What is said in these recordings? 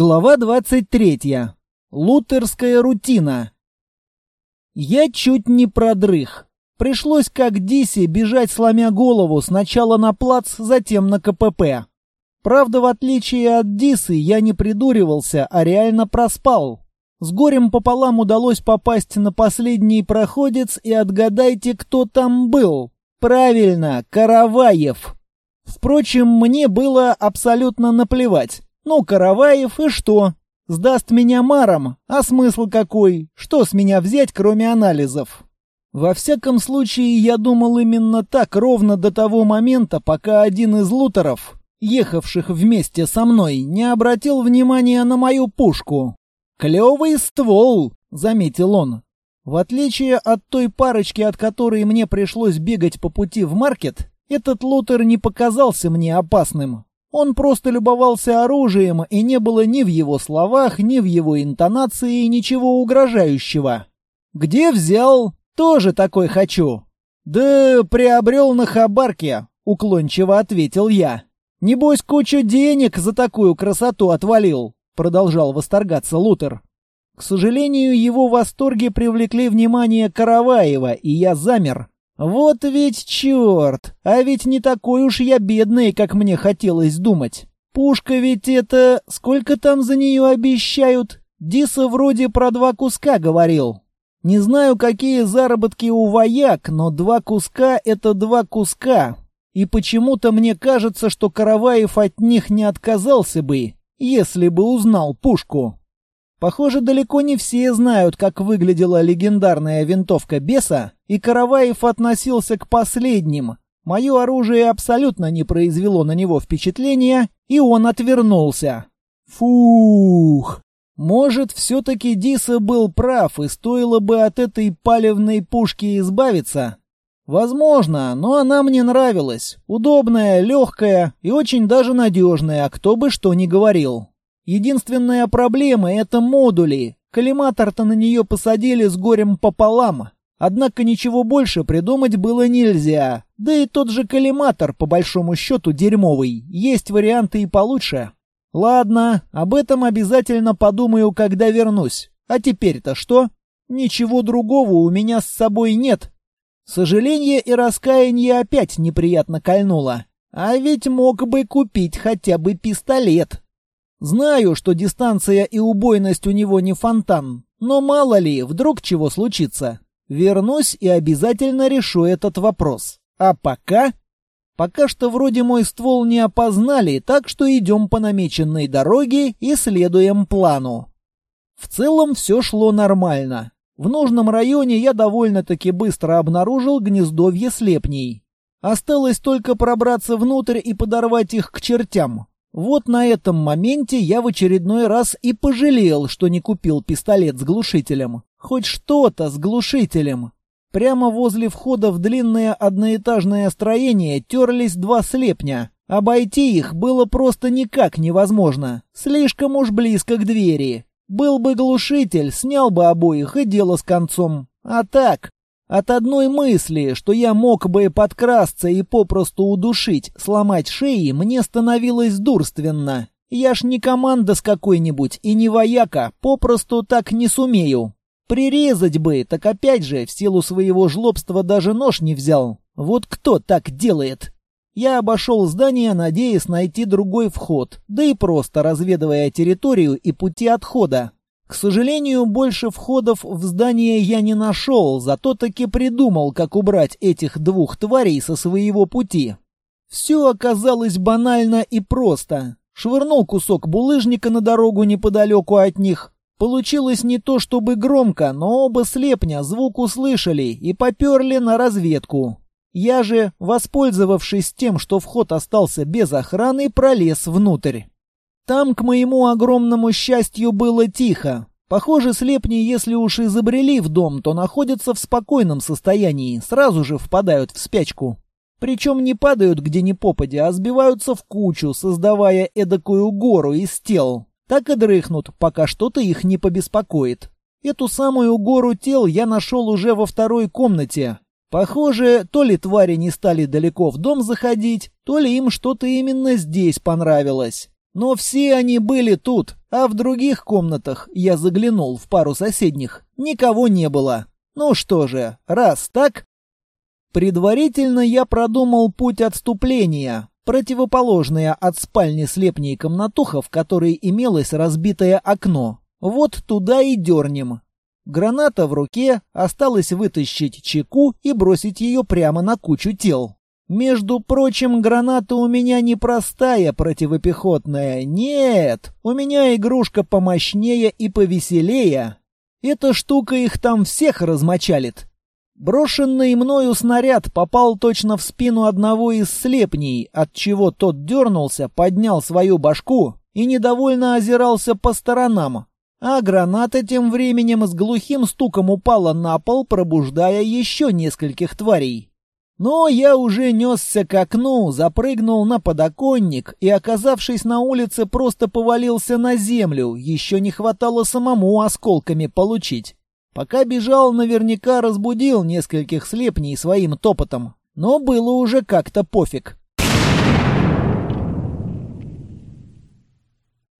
Глава 23. Лутерская рутина. Я чуть не продрых. Пришлось как Диси бежать сломя голову сначала на плац, затем на КПП. Правда, в отличие от Дисы, я не придуривался, а реально проспал. С горем пополам удалось попасть на последний проходец, и отгадайте, кто там был. Правильно, Караваев. Впрочем, мне было абсолютно наплевать. Ну, Караваев и что? Сдаст меня маром, а смысл какой? Что с меня взять, кроме анализов? Во всяком случае, я думал именно так ровно до того момента, пока один из лутеров, ехавших вместе со мной, не обратил внимания на мою пушку. «Клевый ствол», — заметил он. В отличие от той парочки, от которой мне пришлось бегать по пути в маркет, этот лутер не показался мне опасным. Он просто любовался оружием, и не было ни в его словах, ни в его интонации ничего угрожающего. «Где взял? Тоже такой хочу». «Да приобрел на хабарке», — уклончиво ответил я. «Небось, кучу денег за такую красоту отвалил», — продолжал восторгаться Лутер. К сожалению, его восторги привлекли внимание Караваева, и я замер, вот ведь черт! А ведь не такой уж я бедный, как мне хотелось думать. Пушка ведь это... Сколько там за нее обещают? Диса вроде про два куска говорил. Не знаю, какие заработки у вояк, но два куска — это два куска. И почему-то мне кажется, что Караваев от них не отказался бы, если бы узнал пушку. Похоже, далеко не все знают, как выглядела легендарная винтовка Беса, и Караваев относился к последним. Мое оружие абсолютно не произвело на него впечатления, и он отвернулся. Фух! Может, все-таки Диса был прав, и стоило бы от этой палевной пушки избавиться? Возможно, но она мне нравилась. Удобная, легкая и очень даже надежная, кто бы что ни говорил. Единственная проблема — это модули. Коллиматор-то на нее посадили с горем пополам. Однако ничего больше придумать было нельзя. Да и тот же коллиматор, по большому счету, дерьмовый. Есть варианты и получше. Ладно, об этом обязательно подумаю, когда вернусь. А теперь-то что? Ничего другого у меня с собой нет. Сожаление и раскаяние опять неприятно кольнуло. А ведь мог бы купить хотя бы пистолет. Знаю, что дистанция и убойность у него не фонтан, но мало ли, вдруг чего случится. Вернусь и обязательно решу этот вопрос. А пока... Пока что вроде мой ствол не опознали, так что идем по намеченной дороге и следуем плану. В целом все шло нормально. В нужном районе я довольно-таки быстро обнаружил гнездовье слепней. Осталось только пробраться внутрь и подорвать их к чертям. Вот на этом моменте я в очередной раз и пожалел, что не купил пистолет с глушителем. Хоть что-то с глушителем. Прямо возле входа в длинное одноэтажное строение терлись два слепня. Обойти их было просто никак невозможно. Слишком уж близко к двери. Был бы глушитель, снял бы обоих и дело с концом. А так, от одной мысли, что я мог бы подкрасться и попросту удушить, сломать шеи, мне становилось дурственно. Я ж не команда с какой-нибудь и не вояка, попросту так не сумею. Прирезать бы, так опять же, в силу своего жлобства даже нож не взял. Вот кто так делает? Я обошел здание, надеясь найти другой вход, да и просто разведывая территорию и пути отхода. К сожалению, больше входов в здание я не нашел, зато таки придумал, как убрать этих двух тварей со своего пути. Все оказалось банально и просто. Швырнул кусок булыжника на дорогу неподалеку от них. Получилось не то чтобы громко, но оба слепня звук услышали и поперли на разведку. Я же, воспользовавшись тем, что вход остался без охраны, пролез внутрь. Там, к моему огромному счастью, было тихо. Похоже, слепни, если уж изобрели в дом, то находятся в спокойном состоянии, сразу же впадают в спячку. Причем не падают где ни попадя, а сбиваются в кучу, создавая эдакую гору из тел. Так и дрыхнут, пока что-то их не побеспокоит. Эту самую гору тел я нашел уже во второй комнате. Похоже, то ли твари не стали далеко в дом заходить, то ли им что-то именно здесь понравилось. Но все они были тут, а в других комнатах я заглянул в пару соседних. Никого не было. Ну что же, раз так... Предварительно я продумал путь отступления, противоположное от спальни слепней комнатуха, в которой имелось разбитое окно. Вот туда и дернем. Граната в руке, осталось вытащить чеку и бросить ее прямо на кучу тел. Между прочим, граната у меня не простая противопехотная. Нет, у меня игрушка помощнее и повеселее. Эта штука их там всех размочалит. Брошенный мною снаряд попал точно в спину одного из слепней, отчего тот дернулся, поднял свою башку и недовольно озирался по сторонам. А граната тем временем с глухим стуком упала на пол, пробуждая еще нескольких тварей. Но я уже несся к окну, запрыгнул на подоконник и, оказавшись на улице, просто повалился на землю. Еще не хватало самому осколками получить. Пока бежал, наверняка разбудил нескольких слепней своим топотом. Но было уже как-то пофиг.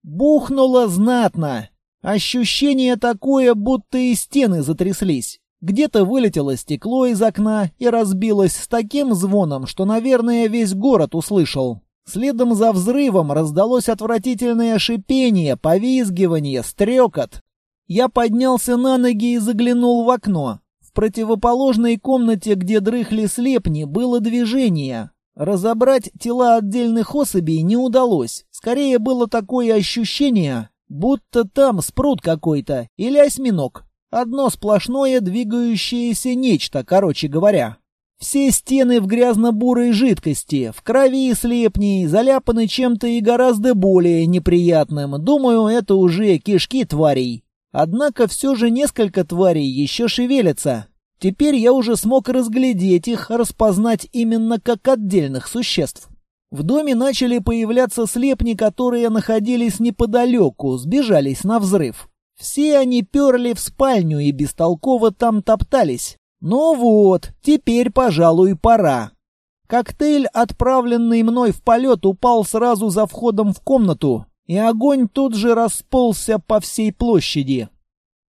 Бухнуло знатно. Ощущение такое, будто и стены затряслись. Где-то вылетело стекло из окна и разбилось с таким звоном, что, наверное, весь город услышал. Следом за взрывом раздалось отвратительное шипение, повизгивание, стрекот. Я поднялся на ноги и заглянул в окно. В противоположной комнате, где дрыхли слепни, было движение. Разобрать тела отдельных особей не удалось. Скорее было такое ощущение, будто там спрут какой-то или осьминог. Одно сплошное двигающееся нечто, короче говоря. Все стены в грязно-бурой жидкости, в крови слепней, заляпаны чем-то и гораздо более неприятным. Думаю, это уже кишки тварей. Однако все же несколько тварей еще шевелятся. Теперь я уже смог разглядеть их, распознать именно как отдельных существ. В доме начали появляться слепни, которые находились неподалеку, сбежались на взрыв. Все они перли в спальню и бестолково там топтались. Ну вот, теперь, пожалуй, пора. Коктейль, отправленный мной в полет, упал сразу за входом в комнату, и огонь тут же расползся по всей площади.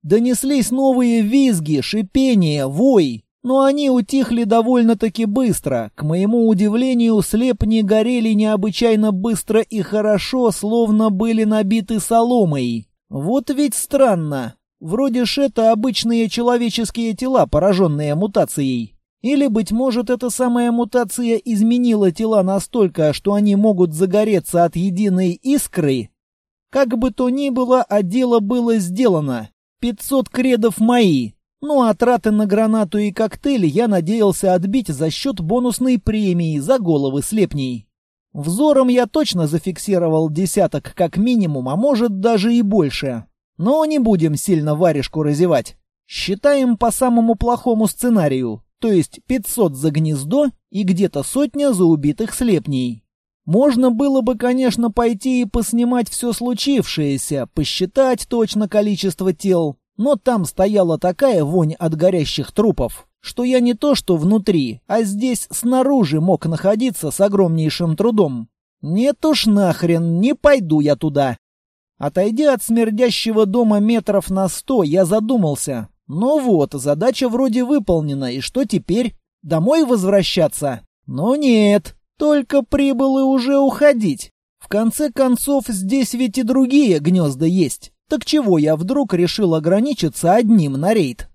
Донеслись новые визги, шипения, вой, но они утихли довольно-таки быстро. К моему удивлению, слепни горели необычайно быстро и хорошо, словно были набиты соломой. Вот ведь странно. Вроде ж это обычные человеческие тела, пораженные мутацией. Или, быть может, эта самая мутация изменила тела настолько, что они могут загореться от единой искры? Как бы то ни было, а дело было сделано. 500 кредов мои. Ну а траты на гранату и коктейли я надеялся отбить за счет бонусной премии за головы слепней. Взором я точно зафиксировал десяток как минимум, а может даже и больше. Но не будем сильно варежку разевать. Считаем по самому плохому сценарию, то есть 500 за гнездо и где-то сотня за убитых слепней. Можно было бы, конечно, пойти и поснимать все случившееся, посчитать точно количество тел, но там стояла такая вонь от горящих трупов, что я не то что внутри, а здесь снаружи мог находиться с огромнейшим трудом. Нет уж нахрен, не пойду я туда. Отойдя от смердящего дома метров на сто, я задумался. Ну вот, задача вроде выполнена, и что теперь? Домой возвращаться? Но нет, только прибыл и уже уходить. В конце концов, здесь ведь и другие гнезда есть. Так чего я вдруг решил ограничиться одним на рейд?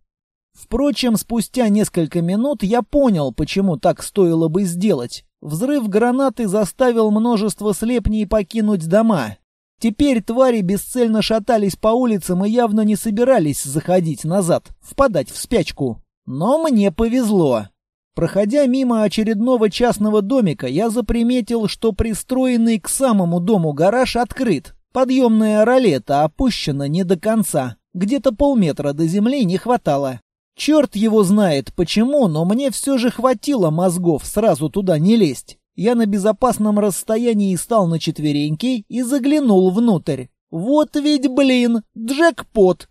Впрочем, спустя несколько минут я понял, почему так стоило бы сделать. Взрыв гранаты заставил множество слепней покинуть дома. Теперь твари бесцельно шатались по улицам и явно не собирались заходить назад, впадать в спячку. Но мне повезло. Проходя мимо очередного частного домика, я заприметил, что пристроенный к самому дому гараж открыт. Подъемная ролета опущена не до конца. Где-то полметра до земли не хватало. Черт его знает почему, но мне все же хватило мозгов сразу туда не лезть. Я на безопасном расстоянии стал на четвереньки и заглянул внутрь. Вот ведь, блин, джекпот!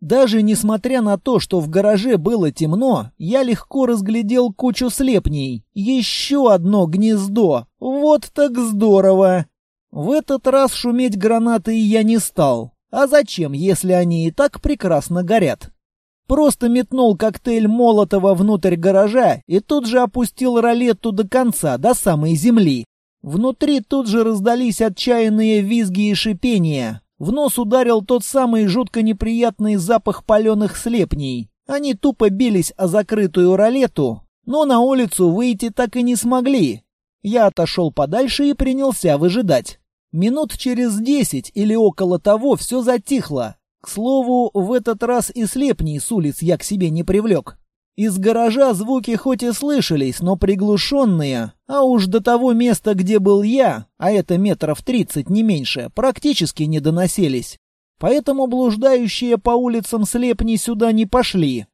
Даже несмотря на то, что в гараже было темно, я легко разглядел кучу слепней. Еще одно гнездо. Вот так здорово! В этот раз шуметь гранатой я не стал. А зачем, если они и так прекрасно горят? Просто метнул коктейль Молотова внутрь гаража и тут же опустил ролетту до конца, до самой земли. Внутри тут же раздались отчаянные визги и шипения. В нос ударил тот самый жутко неприятный запах паленых слепней. Они тупо бились о закрытую ролету, но на улицу выйти так и не смогли. Я отошел подальше и принялся выжидать. Минут через десять или около того все затихло. К слову, в этот раз и слепней с улиц я к себе не привлек. Из гаража звуки хоть и слышались, но приглушенные, а уж до того места, где был я, а это метров тридцать не меньше, практически не доносились. Поэтому блуждающие по улицам слепни сюда не пошли.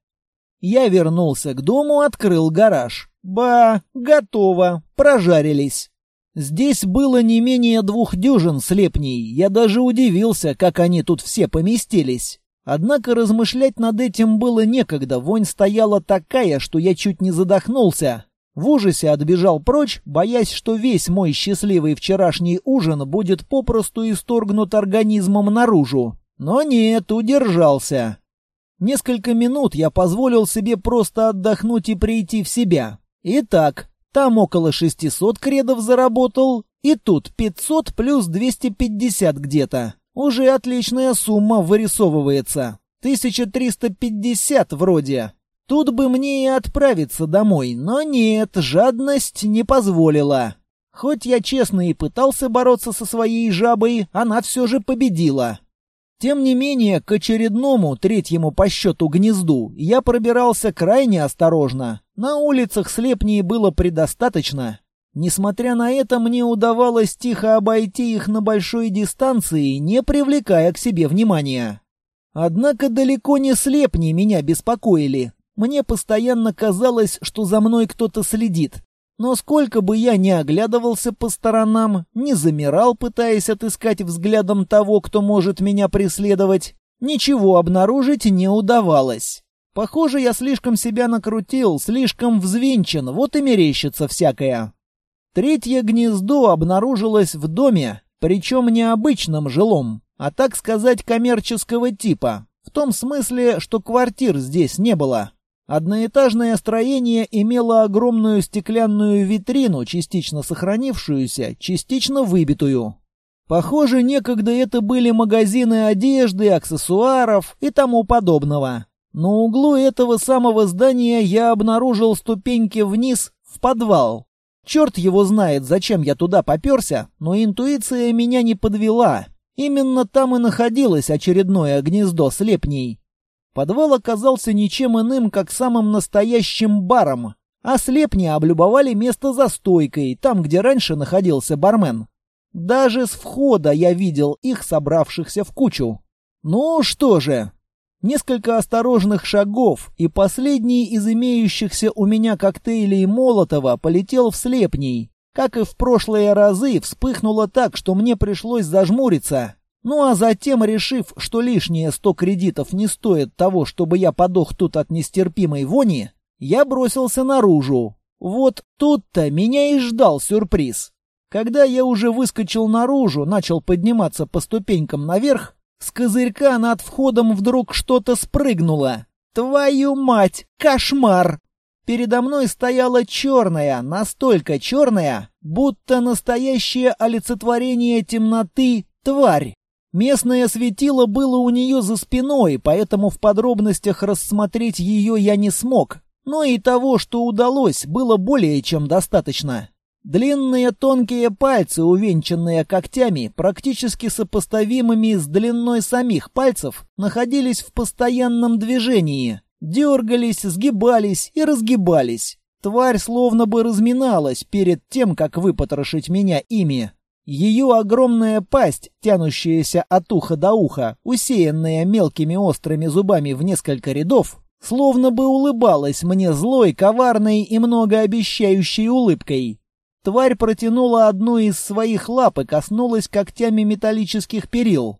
Я вернулся к дому, открыл гараж. Ба, готово, прожарились. Здесь было не менее двух дюжин слепней. Я даже удивился, как они тут все поместились. Однако размышлять над этим было некогда. Вонь стояла такая, что я чуть не задохнулся. В ужасе отбежал прочь, боясь, что весь мой счастливый вчерашний ужин будет попросту исторгнут организмом наружу. Но нет, удержался. Несколько минут я позволил себе просто отдохнуть и прийти в себя. Итак, там около 600 кредов заработал, и тут 500 плюс 250 где-то. Уже отличная сумма вырисовывается. 1350 вроде. Тут бы мне и отправиться домой, но нет, жадность не позволила. Хоть я честно и пытался бороться со своей жабой, она все же победила. Тем не менее, к очередному, третьему по счету гнезду, я пробирался крайне осторожно. На улицах слепней было предостаточно. Несмотря на это, мне удавалось тихо обойти их на большой дистанции, не привлекая к себе внимания. Однако далеко не слепни меня беспокоили. Мне постоянно казалось, что за мной кто-то следит. Но сколько бы я ни оглядывался по сторонам, не замирал, пытаясь отыскать взглядом того, кто может меня преследовать, ничего обнаружить не удавалось. Похоже, я слишком себя накрутил, слишком взвинчен, вот и мерещится всякое. Третье гнездо обнаружилось в доме, причем не обычном жилом, а так сказать коммерческого типа, в том смысле, что квартир здесь не было. Одноэтажное строение имело огромную стеклянную витрину, частично сохранившуюся, частично выбитую. Похоже, некогда это были магазины одежды, аксессуаров и тому подобного. На углу этого самого здания я обнаружил ступеньки вниз в подвал. Черт его знает, зачем я туда поперся, но интуиция меня не подвела. Именно там и находилось очередное гнездо слепней. Подвал оказался ничем иным, как самым настоящим баром, а слепни облюбовали место за стойкой, там, где раньше находился бармен. Даже с входа я видел их, собравшихся в кучу. Ну что же, несколько осторожных шагов, и последний из имеющихся у меня коктейлей Молотова полетел в слепней. Как и в прошлые разы, вспыхнуло так, что мне пришлось зажмуриться. Ну а затем, решив, что лишние сто кредитов не стоят того, чтобы я подох тут от нестерпимой вони, я бросился наружу. Вот тут-то меня и ждал сюрприз. Когда я уже выскочил наружу, начал подниматься по ступенькам наверх, с козырька над входом вдруг что-то спрыгнуло. Твою мать, кошмар! Передо мной стояла черная, настолько черная, будто настоящее олицетворение темноты тварь. Местное светило было у нее за спиной, поэтому в подробностях рассмотреть ее я не смог. Но и того, что удалось, было более чем достаточно. Длинные тонкие пальцы, увенчанные когтями, практически сопоставимыми с длиной самих пальцев, находились в постоянном движении. Дергались, сгибались и разгибались. Тварь словно бы разминалась перед тем, как выпотрошить меня ими. Ее огромная пасть, тянущаяся от уха до уха, усеянная мелкими острыми зубами в несколько рядов, словно бы улыбалась мне злой, коварной и многообещающей улыбкой. Тварь протянула одну из своих лап и коснулась когтями металлических перил.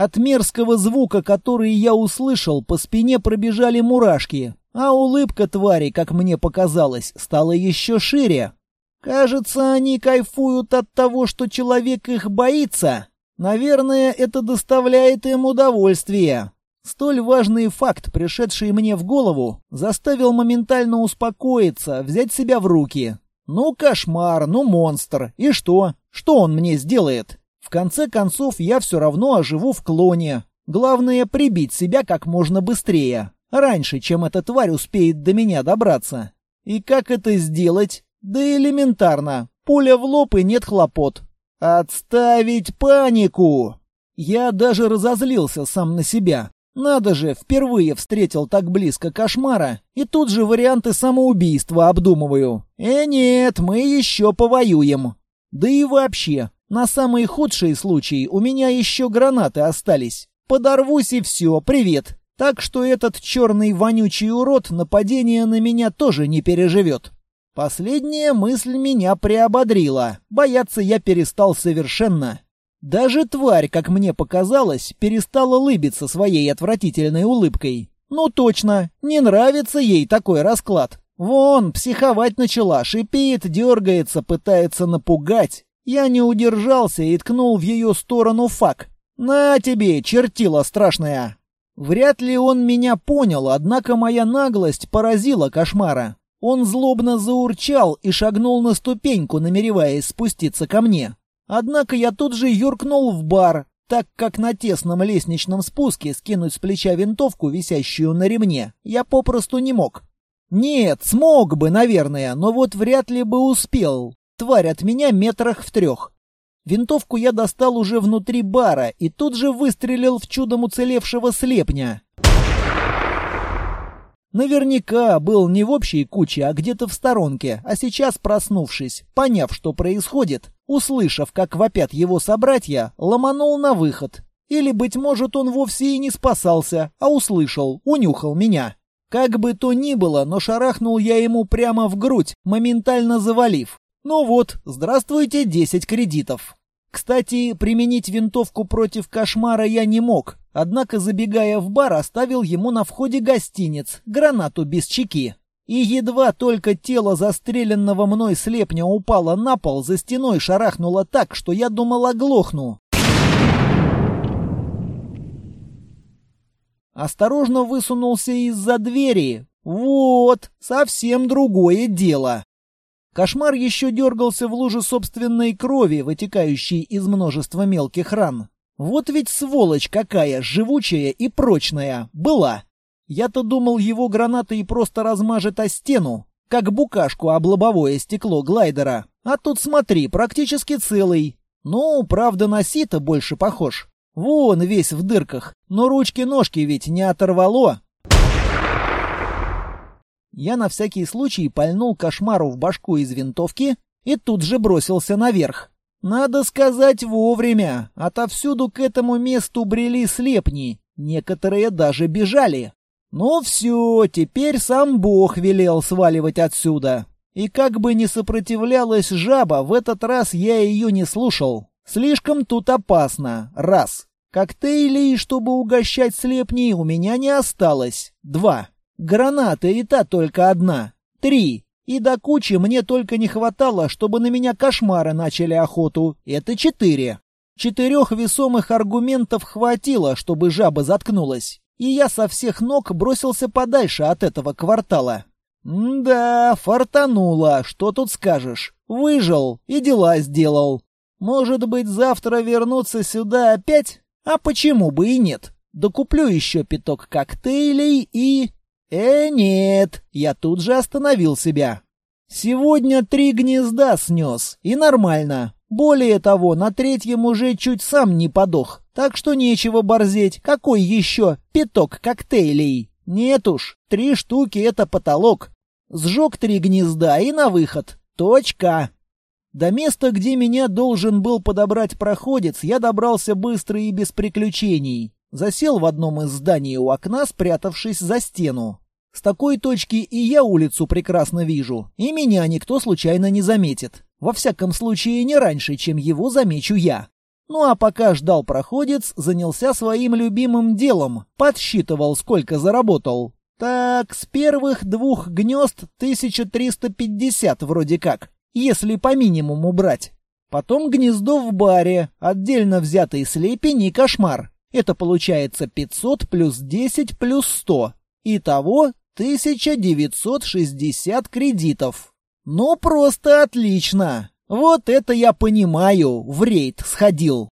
От мерзкого звука, который я услышал, по спине пробежали мурашки, а улыбка твари, как мне показалось, стала еще шире. Кажется, они кайфуют от того, что человек их боится. Наверное, это доставляет им удовольствие. Столь важный факт, пришедший мне в голову, заставил моментально успокоиться, взять себя в руки. Ну, кошмар, ну, монстр. И что? Что он мне сделает? В конце концов, я все равно оживу в клоне. Главное, прибить себя как можно быстрее. Раньше, чем эта тварь успеет до меня добраться. И как это сделать? Да элементарно. Пуля в лоб и нет хлопот. Отставить панику! Я даже разозлился сам на себя. Надо же, впервые встретил так близко кошмара, и тут же варианты самоубийства обдумываю. Э, нет, мы еще повоюем. Да и вообще, на самые худшие случаи у меня еще гранаты остались. Подорвусь и все, привет. Так что этот черный вонючий урод нападение на меня тоже не переживет. Последняя мысль меня приободрила. Бояться я перестал совершенно. Даже тварь, как мне показалось, перестала лыбиться своей отвратительной улыбкой. Ну точно, не нравится ей такой расклад. Вон, психовать начала, шипит, дергается, пытается напугать. Я не удержался и ткнул в ее сторону фак. «На тебе, чертила страшная!» Вряд ли он меня понял, однако моя наглость поразила кошмара. Он злобно заурчал и шагнул на ступеньку, намереваясь спуститься ко мне. Однако я тут же юркнул в бар, так как на тесном лестничном спуске скинуть с плеча винтовку, висящую на ремне, я попросту не мог. Нет, смог бы, наверное, но вот вряд ли бы успел. Тварь от меня метрах в трех. Винтовку я достал уже внутри бара и тут же выстрелил в чудом уцелевшего слепня. Наверняка был не в общей куче, а где-то в сторонке, а сейчас, проснувшись, поняв, что происходит, услышав, как вопят его собратья, ломанул на выход. Или, быть может, он вовсе и не спасался, а услышал, унюхал меня. Как бы то ни было, но шарахнул я ему прямо в грудь, моментально завалив. Ну вот, здравствуйте, 10 кредитов. Кстати, применить винтовку против кошмара я не мог, однако, забегая в бар, оставил ему на входе гостиниц, гранату без чеки. И едва только тело застреленного мной слепня упало на пол, за стеной шарахнуло так, что я думал оглохну. Осторожно высунулся из-за двери. Вот, совсем другое дело. Кошмар еще дергался в луже собственной крови, вытекающей из множества мелких ран. Вот ведь сволочь какая, живучая и прочная, была. Я-то думал, его граната и просто размажет о стену, как букашку об лобовое стекло глайдера. А тут смотри, практически целый. Ну, правда, на сито больше похож. Вон весь в дырках, но ручки-ножки ведь не оторвало. Я на всякий случай пальнул кошмару в башку из винтовки и тут же бросился наверх. Надо сказать вовремя. Отовсюду к этому месту брели слепни. Некоторые даже бежали. Ну все, теперь сам Бог велел сваливать отсюда. И как бы ни сопротивлялась жаба, в этот раз я ее не слушал. Слишком тут опасно. Раз. Коктейлей, чтобы угощать слепней, у меня не осталось. Два. Граната и та только одна. Три. И до кучи мне только не хватало, чтобы на меня кошмары начали охоту. Это четыре. Четырех весомых аргументов хватило, чтобы жаба заткнулась. И я со всех ног бросился подальше от этого квартала. да, фартануло, что тут скажешь. Выжил и дела сделал. Может быть, завтра вернуться сюда опять? А почему бы и нет? Докуплю еще пяток коктейлей и... Э, нет, я тут же остановил себя. Сегодня три гнезда снес, и нормально. Более того, на третьем уже чуть сам не подох, так что нечего борзеть. Какой еще пяток коктейлей? Нет уж, три штуки — это потолок. Сжег три гнезда и на выход. Точка. До места, где меня должен был подобрать проходец, я добрался быстро и без приключений. Засел в одном из зданий у окна, спрятавшись за стену. С такой точки и я улицу прекрасно вижу, и меня никто случайно не заметит. Во всяком случае, не раньше, чем его замечу я. Ну а пока ждал проходец, занялся своим любимым делом. Подсчитывал, сколько заработал. Так, с первых двух гнезд 1350 вроде как, если по минимуму брать. Потом гнездо в баре, отдельно взятый слепень и кошмар. Это получается 500 плюс 10 плюс 100. Итого 1960 кредитов. Ну, просто отлично. Вот это я понимаю, в рейд сходил.